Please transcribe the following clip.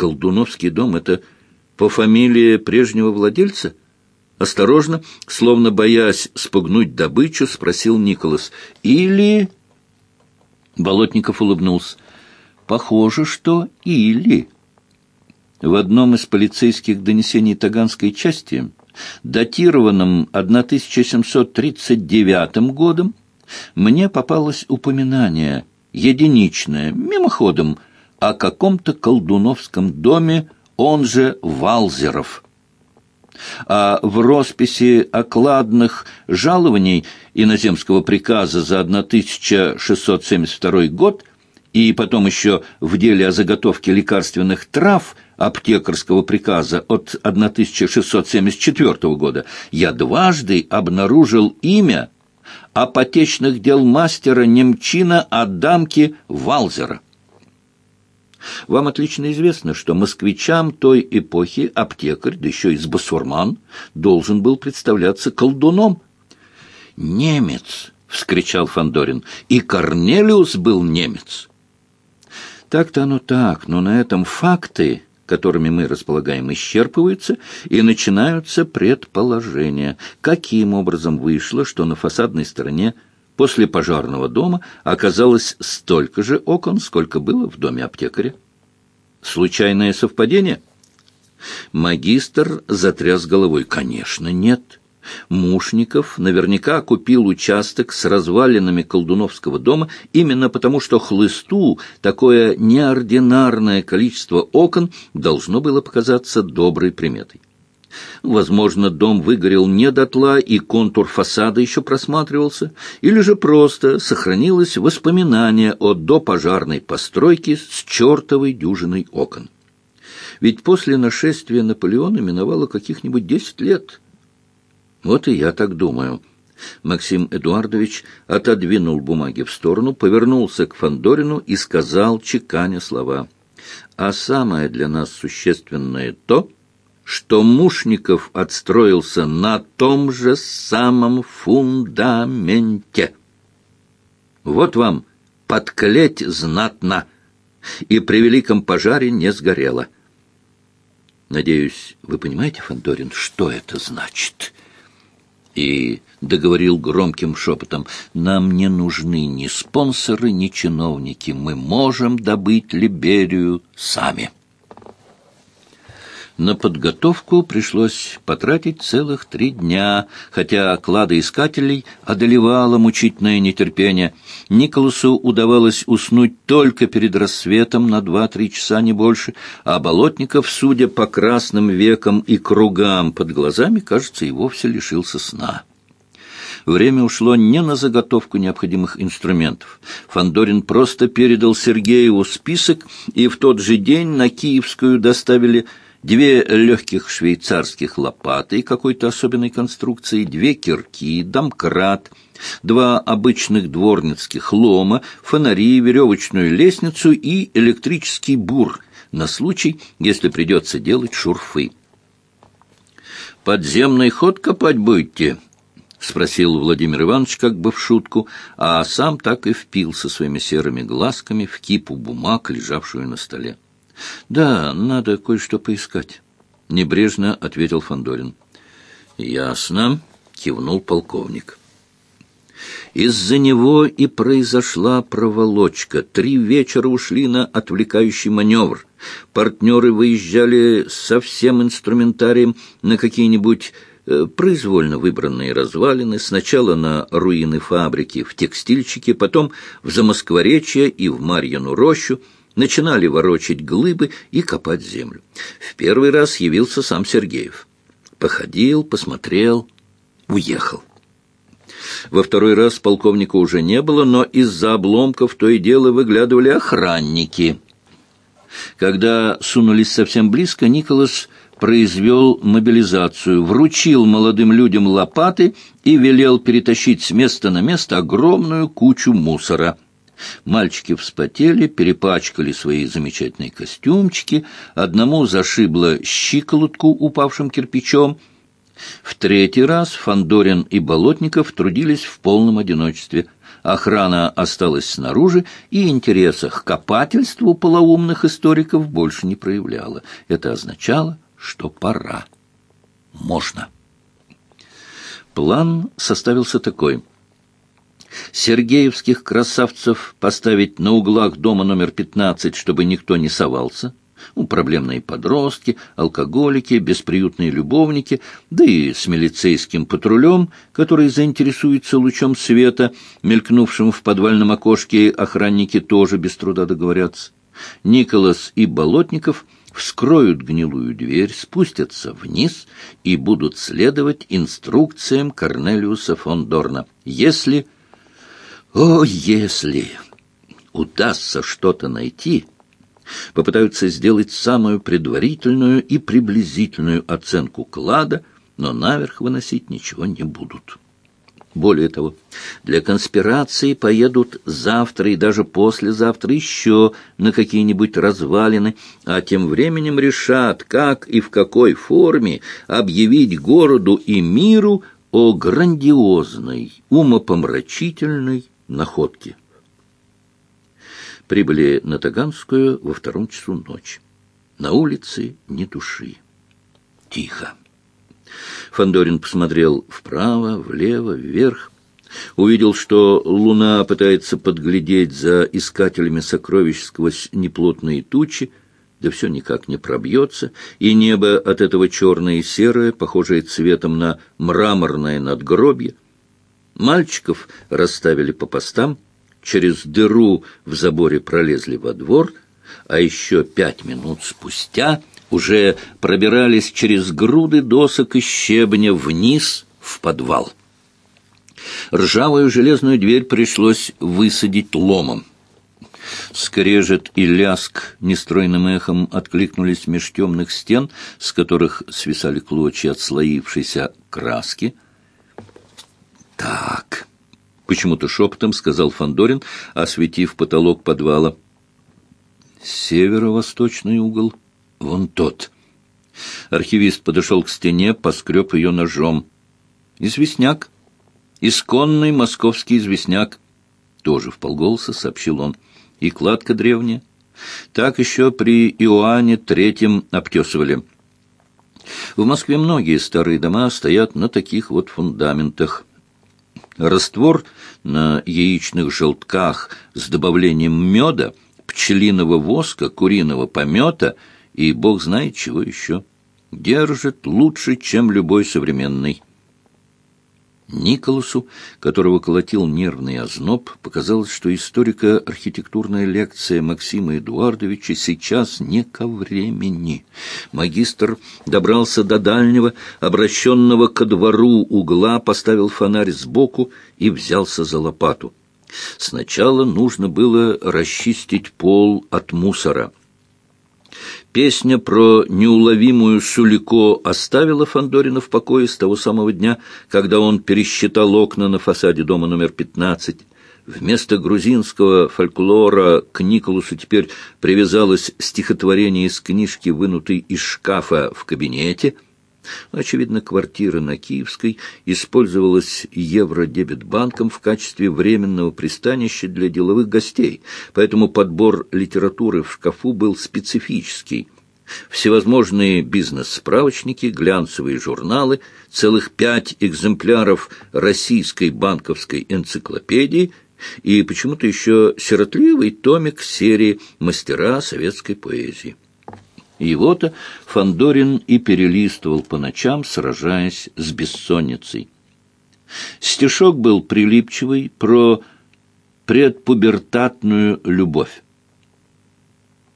Колдуновский дом — это по фамилии прежнего владельца? Осторожно, словно боясь спугнуть добычу, спросил Николас. Или... Болотников улыбнулся. Похоже, что или... В одном из полицейских донесений Таганской части, датированном 1739 годом, мне попалось упоминание, единичное, мимоходом, о каком-то колдуновском доме, он же Валзеров. А в росписи окладных жалований иноземского приказа за 1672 год и потом еще в деле о заготовке лекарственных трав аптекарского приказа от 1674 года я дважды обнаружил имя апотечных дел мастера немчина Адамки Валзера. Вам отлично известно, что москвичам той эпохи аптекарь, да еще из басурман, должен был представляться колдуном. «Немец!» — вскричал Фандорин. «И Корнелиус был немец!» Так-то оно так, но на этом факты, которыми мы располагаем, исчерпываются, и начинаются предположения. Каким образом вышло, что на фасадной стороне после пожарного дома оказалось столько же окон, сколько было в доме аптекаря? Случайное совпадение? Магистр затряс головой. Конечно, нет. Мушников наверняка купил участок с развалинами колдуновского дома именно потому, что хлысту такое неординарное количество окон должно было показаться доброй приметой. Возможно, дом выгорел не дотла, и контур фасада еще просматривался, или же просто сохранилось воспоминание о допожарной постройке с чертовой дюжиной окон. Ведь после нашествия Наполеона миновало каких-нибудь десять лет – вот и я так думаю. Максим Эдуардович отодвинул бумаги в сторону, повернулся к Фандорину и сказал, чеканя слова. А самое для нас существенное то, что Мушников отстроился на том же самом фундаменте. Вот вам подклеть знатно, и при великом пожаре не сгорело. Надеюсь, вы понимаете, Фандорин, что это значит?» и договорил громким шепотом, «Нам не нужны ни спонсоры, ни чиновники. Мы можем добыть Либерию сами». На подготовку пришлось потратить целых три дня, хотя кладоискателей одолевало мучительное нетерпение. Николасу удавалось уснуть только перед рассветом на два-три часа, не больше, а Болотников, судя по красным векам и кругам под глазами, кажется, и вовсе лишился сна. Время ушло не на заготовку необходимых инструментов. Фандорин просто передал Сергееву список, и в тот же день на Киевскую доставили две легких швейцарских лопаты какой-то особенной конструкции, две кирки, домкрат, два обычных дворницких лома, фонари, веревочную лестницу и электрический бур на случай, если придется делать шурфы. «Подземный ход копать будете?» — спросил Владимир Иванович как бы в шутку, а сам так и впился своими серыми глазками в кипу бумаг, лежавшую на столе. «Да, надо кое-что поискать», — небрежно ответил Фандорин. «Ясно», — кивнул полковник. Из-за него и произошла проволочка. Три вечера ушли на отвлекающий маневр. Партнеры выезжали со всем инструментарием на какие-нибудь э, произвольно выбранные развалины, сначала на руины фабрики в текстильчике, потом в Замоскворечье и в Марьину рощу, начинали ворочать глыбы и копать землю. В первый раз явился сам Сергеев. Походил, посмотрел, уехал. Во второй раз полковника уже не было, но из-за обломков то и дело выглядывали охранники. Когда сунулись совсем близко, Николас произвел мобилизацию, вручил молодым людям лопаты и велел перетащить с места на место огромную кучу мусора – Мальчики вспотели, перепачкали свои замечательные костюмчики, одному зашибло щиколотку упавшим кирпичом. В третий раз Фандорин и Болотников трудились в полном одиночестве. Охрана осталась снаружи и интереса к копательству полоумных историков больше не проявляла. Это означало, что пора. Можно. План составился такой. Сергеевских красавцев поставить на углах дома номер 15, чтобы никто не совался. Ну, проблемные подростки, алкоголики, бесприютные любовники, да и с милицейским патрулем, который заинтересуется лучом света, мелькнувшим в подвальном окошке, охранники тоже без труда договорятся. Николас и Болотников — вскроют гнилую дверь, спустятся вниз и будут следовать инструкциям Корнелиуса фон Дорна. Если... О, если удастся что-то найти, попытаются сделать самую предварительную и приблизительную оценку клада, но наверх выносить ничего не будут. Более того, для конспирации поедут завтра и даже послезавтра еще на какие-нибудь развалины, а тем временем решат, как и в какой форме объявить городу и миру о грандиозной, умопомрачительной находке. Прибыли на Таганскую во втором часу ночи. На улице ни души. Тихо. Фандорин посмотрел вправо, влево, вверх. Увидел, что луна пытается подглядеть за искателями сокровищ сквозь неплотные тучи, да все никак не пробьется, и небо от этого черное и серое, похожее цветом на мраморное надгробье. Мальчиков расставили по постам, через дыру в заборе пролезли во двор, а еще пять минут спустя уже пробирались через груды досок и щебня вниз в подвал. Ржавую железную дверь пришлось высадить ломом. Скрежет и ляск нестройным эхом откликнулись меж темных стен, с которых свисали клочья отслоившейся краски. «Так», — почему-то шепотом сказал Фандорин, осветив потолок подвала. «Северо-восточный угол». Вон тот. Архивист подошел к стене, поскреб ее ножом. Известняк. Исконный московский известняк. Тоже в полголоса сообщил он. И кладка древняя. Так еще при Иоанне Третьем обтесывали. В Москве многие старые дома стоят на таких вот фундаментах. Раствор на яичных желтках с добавлением меда, пчелиного воска, куриного помета — и бог знает чего еще. Держит лучше, чем любой современный. Николасу, которого колотил нервный озноб, показалось, что историко-архитектурная лекция Максима Эдуардовича сейчас не ко времени. Магистр добрался до дальнего, обращенного ко двору угла, поставил фонарь сбоку и взялся за лопату. Сначала нужно было расчистить пол от мусора — Песня про неуловимую Сулико оставила Фандорина в покое с того самого дня, когда он пересчитал окна на фасаде дома номер 15. Вместо грузинского фольклора к Николасу теперь привязалось стихотворение из книжки, вынутой из шкафа в кабинете — Очевидно, квартира на Киевской использовалась Евродебетбанком в качестве временного пристанища для деловых гостей, поэтому подбор литературы в шкафу был специфический. Всевозможные бизнес-справочники, глянцевые журналы, целых пять экземпляров российской банковской энциклопедии и почему-то еще сиротливый томик серии «Мастера советской поэзии». Его-то Фандорин и перелистывал по ночам, сражаясь с бессонницей. Стишок был прилипчивый про предпубертатную любовь.